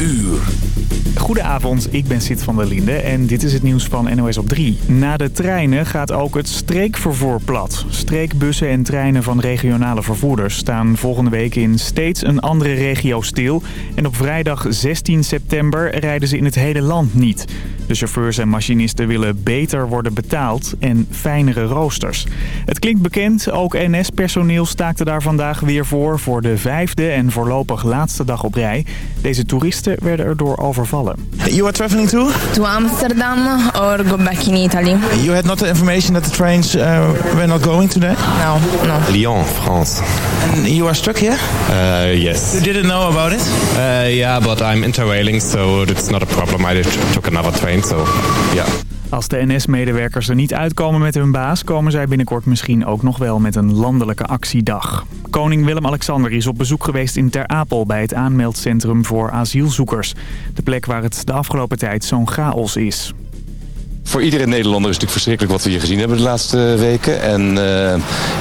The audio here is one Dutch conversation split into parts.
uur. Goedenavond, ik ben Sid van der Linde en dit is het nieuws van NOS op 3. Na de treinen gaat ook het streekvervoer plat. Streekbussen en treinen van regionale vervoerders staan volgende week in steeds een andere regio stil. En op vrijdag 16 september rijden ze in het hele land niet. De chauffeurs en machinisten willen beter worden betaald en fijnere roosters. Het klinkt bekend, ook NS-personeel staakte daar vandaag weer voor... voor de vijfde en voorlopig laatste dag op rij. Deze toeristen werden erdoor overvallen. You are traveling to? To Amsterdam or go back in Italy? You had not the information that the trains uh, were not going today? No, no. Lyon, France. And you are stuck here? Uh, yes. You didn't know about it? Uh, yeah, but I'm interrailing, so it's not a problem. I took another train, yeah. Als de NS-medewerkers er niet uitkomen met hun baas... komen zij binnenkort misschien ook nog wel met een landelijke actiedag. Koning Willem-Alexander is op bezoek geweest in Ter Apel... bij het aanmeldcentrum voor asielzoekers. De plek waar het de afgelopen tijd zo'n chaos is. Voor iedere Nederlander is het natuurlijk verschrikkelijk wat we hier gezien hebben de laatste weken. En uh,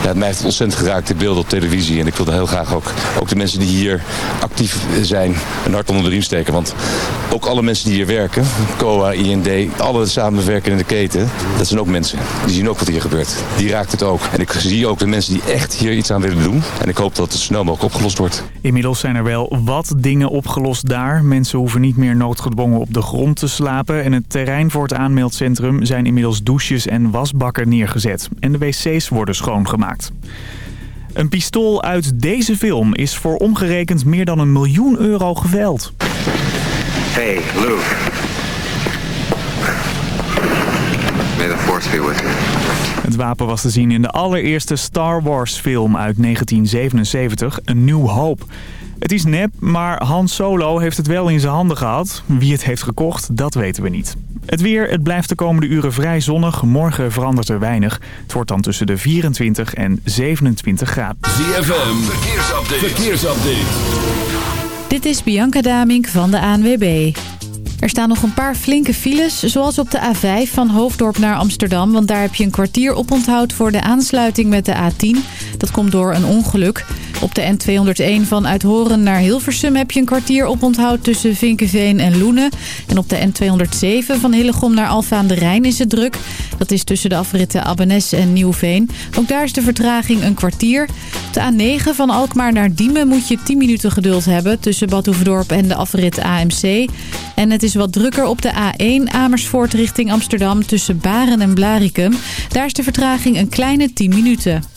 ja, mij heeft ontzettend geraakt, de beelden op televisie. En ik wilde heel graag ook, ook de mensen die hier actief zijn een hart onder de riem steken. Want ook alle mensen die hier werken, COA, IND, alle samenwerken in de keten, dat zijn ook mensen. Die zien ook wat hier gebeurt. Die raakt het ook. En ik zie ook de mensen die echt hier iets aan willen doen. En ik hoop dat het snel mogelijk opgelost wordt. Inmiddels zijn er wel wat dingen opgelost daar. Mensen hoeven niet meer noodgedwongen op de grond te slapen. En het terrein voor het aanmeldcentrum zijn inmiddels douches en wasbakken neergezet. En de wc's worden schoongemaakt. Een pistool uit deze film is voor omgerekend meer dan een miljoen euro geveild. Hey, Luke. May the force be with you. Het wapen was te zien in de allereerste Star Wars film uit 1977, A New Hope. Het is nep, maar Han Solo heeft het wel in zijn handen gehad. Wie het heeft gekocht, dat weten we niet. Het weer, het blijft de komende uren vrij zonnig. Morgen verandert er weinig. Het wordt dan tussen de 24 en 27 graden. ZFM, verkeersupdate. verkeersupdate. Dit is Bianca Damink van de ANWB. Er staan nog een paar flinke files, zoals op de A5 van Hoofddorp naar Amsterdam. Want daar heb je een kwartier op onthoud voor de aansluiting met de A10. Dat komt door een ongeluk. Op de N201 van Uithoren naar Hilversum heb je een kwartier op onthoud tussen Vinkenveen en Loenen. En op de N207 van Hillegom naar Alfa aan de Rijn is het druk. Dat is tussen de afritten Abbenes en Nieuwveen. Ook daar is de vertraging een kwartier. Op de A9 van Alkmaar naar Diemen moet je 10 minuten geduld hebben tussen Bad en de afrit AMC. En het is wat drukker op de A1 Amersfoort richting Amsterdam tussen Baren en Blarikum. Daar is de vertraging een kleine 10 minuten.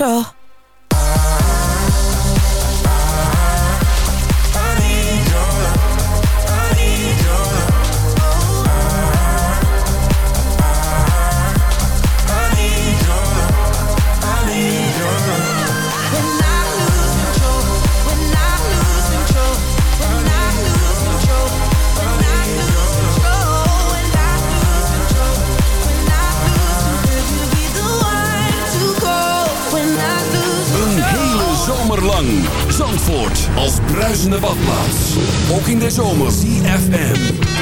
Shaw. FM.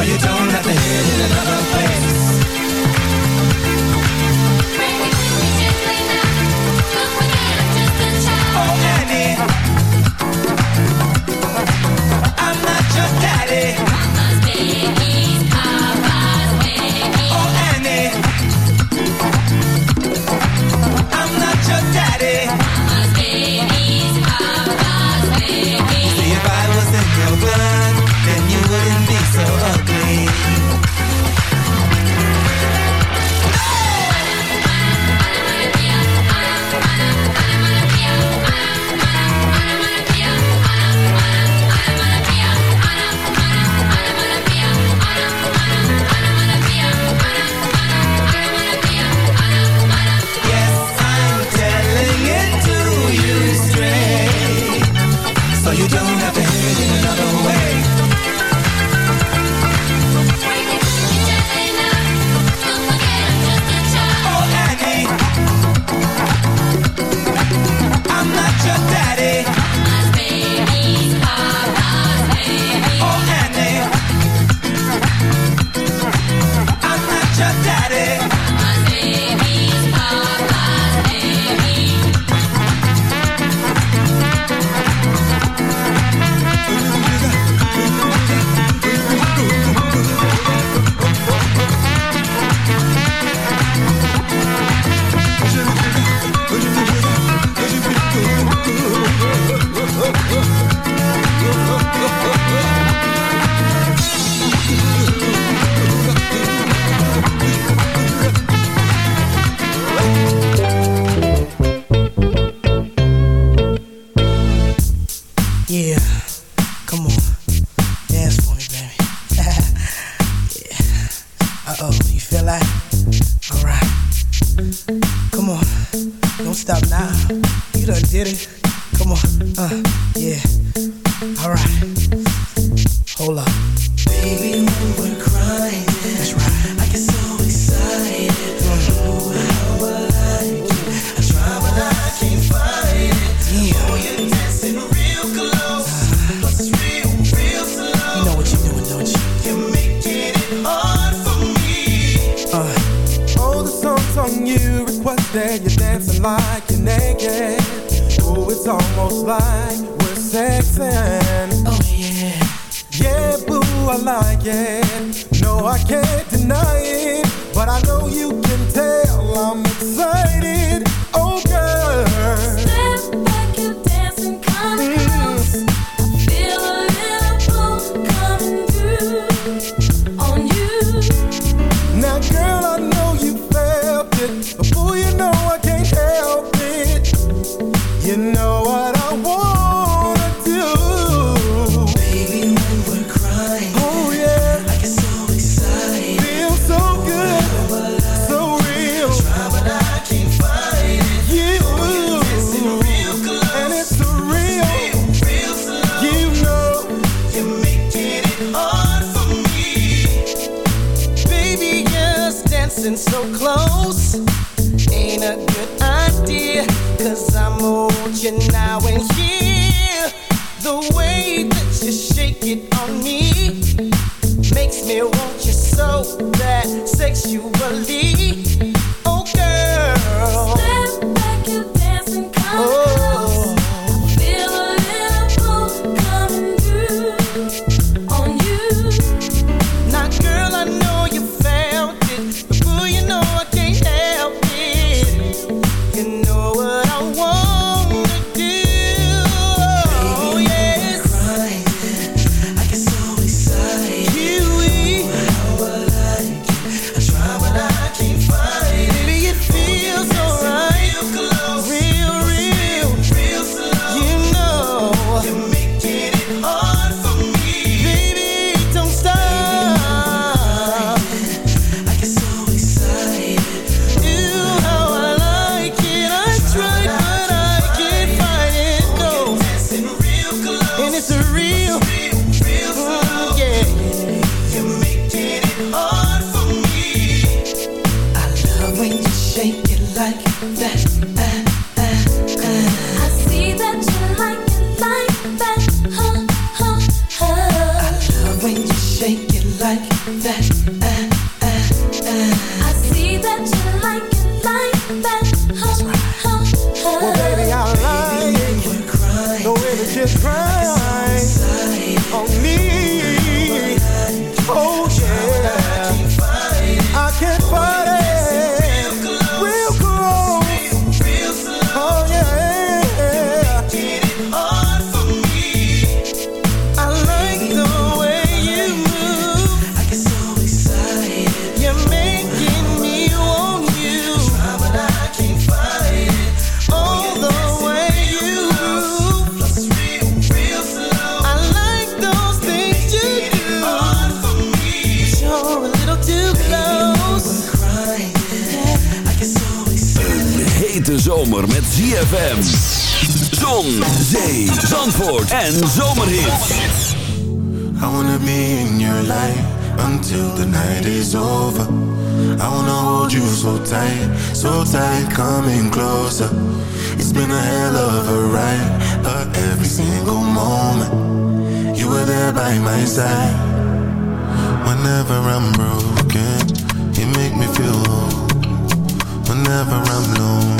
so you don't have to hit it another me want you so bad, sexually. zomer met ZFM. Zon, zee, zandvoort en zomerhits. I wanna be in your life until the night is over. I wanna hold you so tight, so tight, coming closer. It's been a hell of a ride, but every single moment you were there by my side. Whenever I'm broken, you make me feel whole. Whenever I'm lonely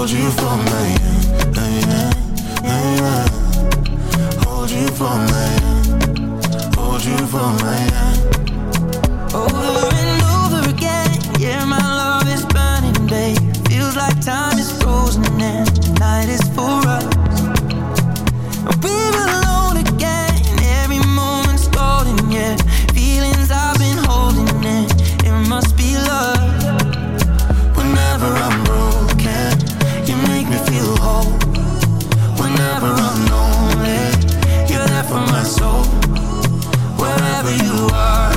Hold you for a minute, yeah, yeah. Hold you for a minute, hold you for a minute. Oh.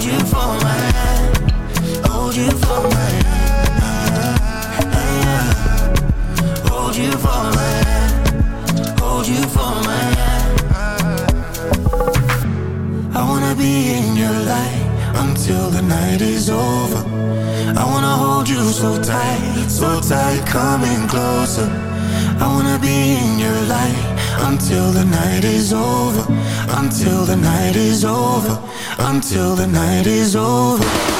hold you for my hand, hold you for my hand, hold you for my hand, hold you for my hand. I wanna be in your light until the night is over. I wanna hold you so tight, so tight, coming closer. I wanna be in your light until the night is over until the night is over, until the night is over.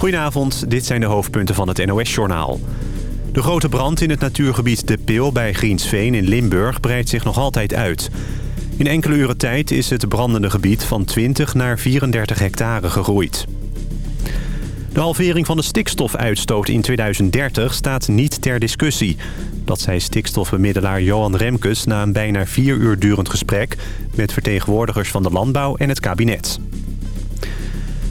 Goedenavond, dit zijn de hoofdpunten van het NOS-journaal. De grote brand in het natuurgebied De Pil bij Griensveen in Limburg breidt zich nog altijd uit. In enkele uren tijd is het brandende gebied van 20 naar 34 hectare gegroeid. De halvering van de stikstofuitstoot in 2030 staat niet ter discussie. Dat zei stikstofbemiddelaar Johan Remkes na een bijna vier uur durend gesprek... met vertegenwoordigers van de landbouw en het kabinet.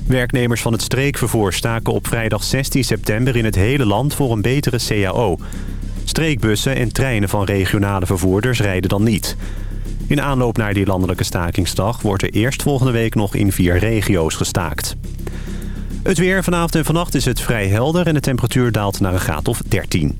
Werknemers van het streekvervoer staken op vrijdag 16 september in het hele land voor een betere CAO. Streekbussen en treinen van regionale vervoerders rijden dan niet. In aanloop naar die landelijke stakingsdag wordt er eerst volgende week nog in vier regio's gestaakt. Het weer vanavond en vannacht is het vrij helder en de temperatuur daalt naar een graad of 13.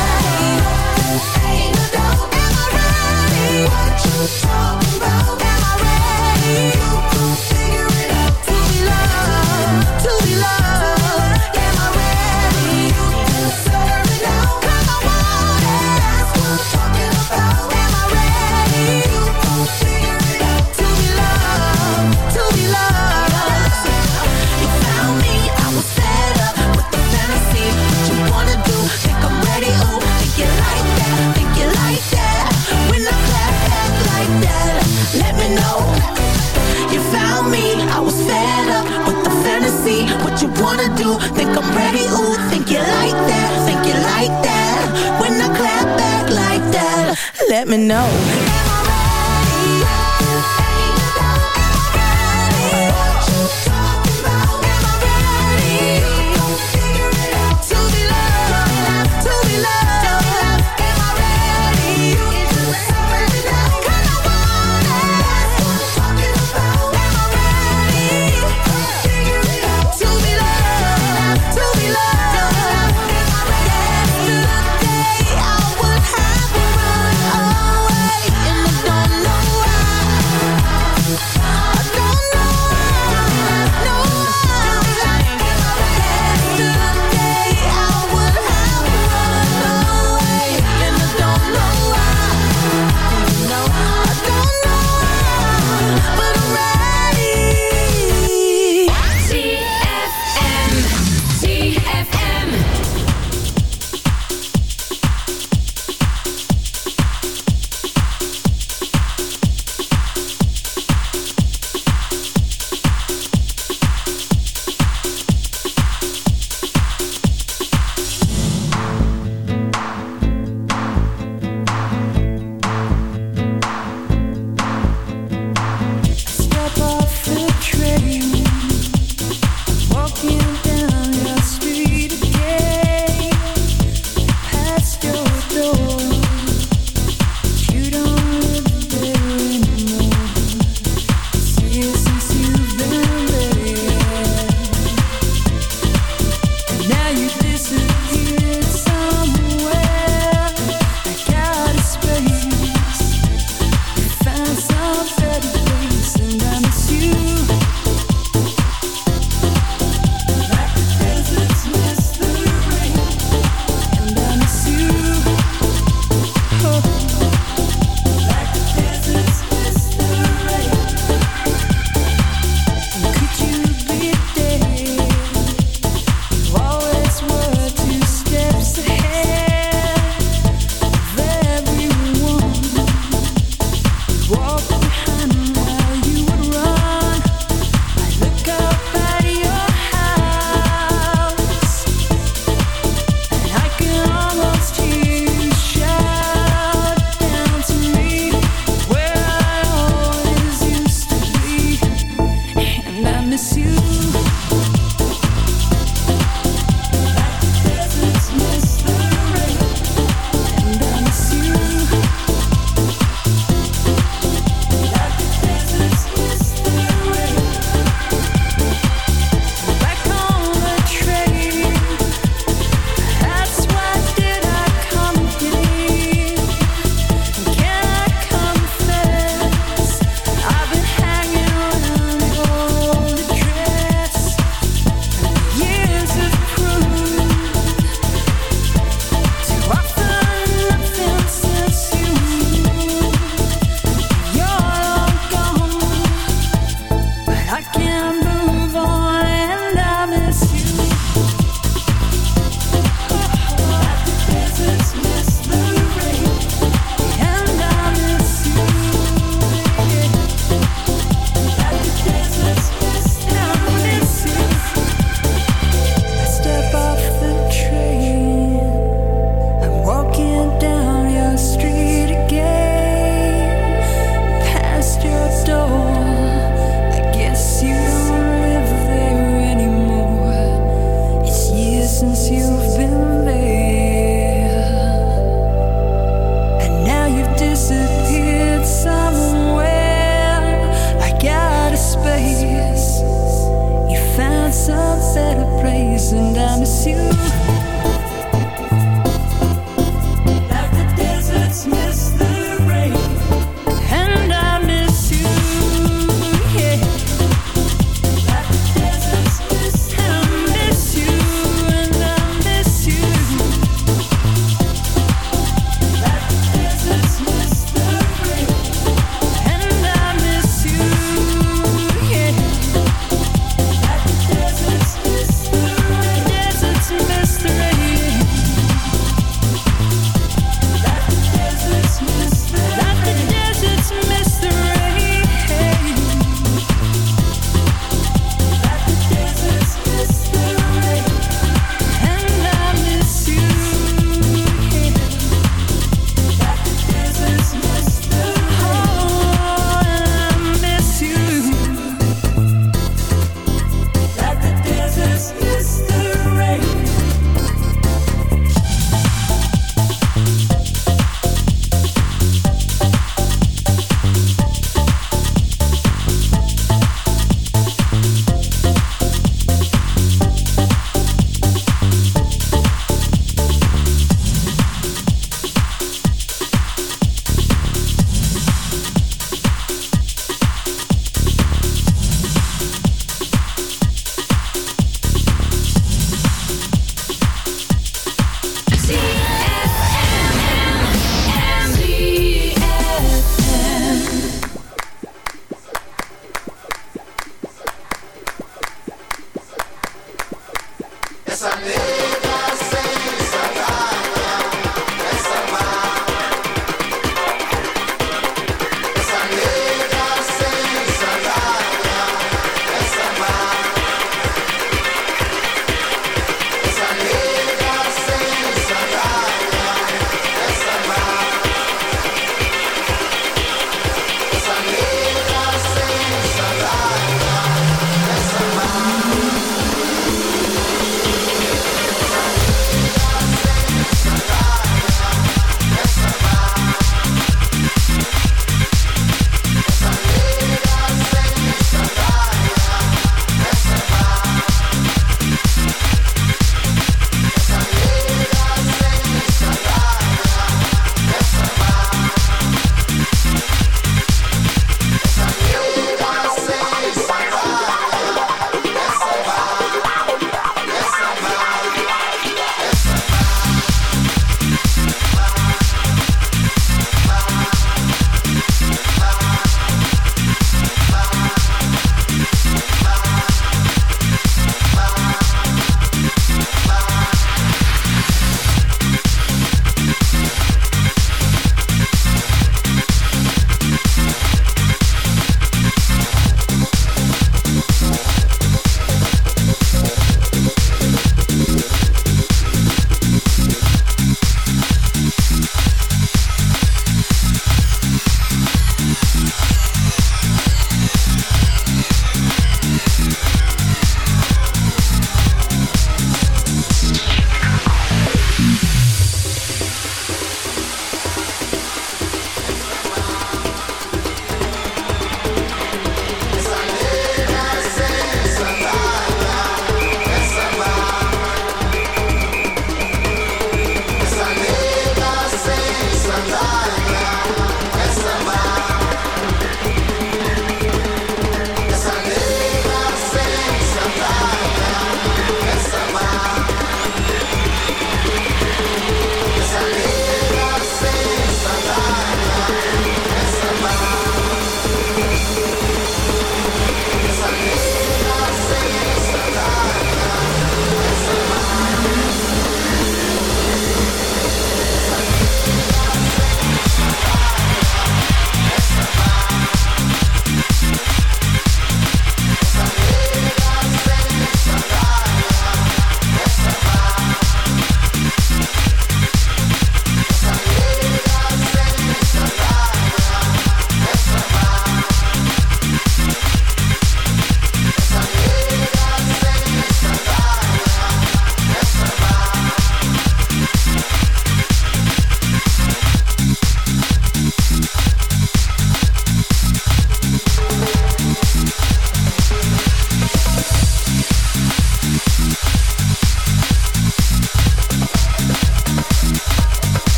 Let me know.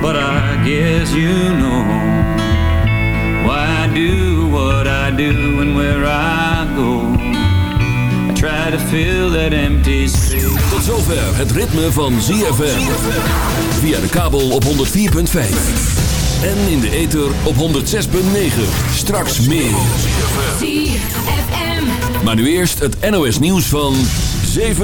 but I guess you know why do what I do and where I go. I try to that empty space. Tot zover het ritme van ZFM. Via de kabel op 104.5. En in de ether op 106.9. Straks meer. ZFM. Maar nu eerst het NOS nieuws van 7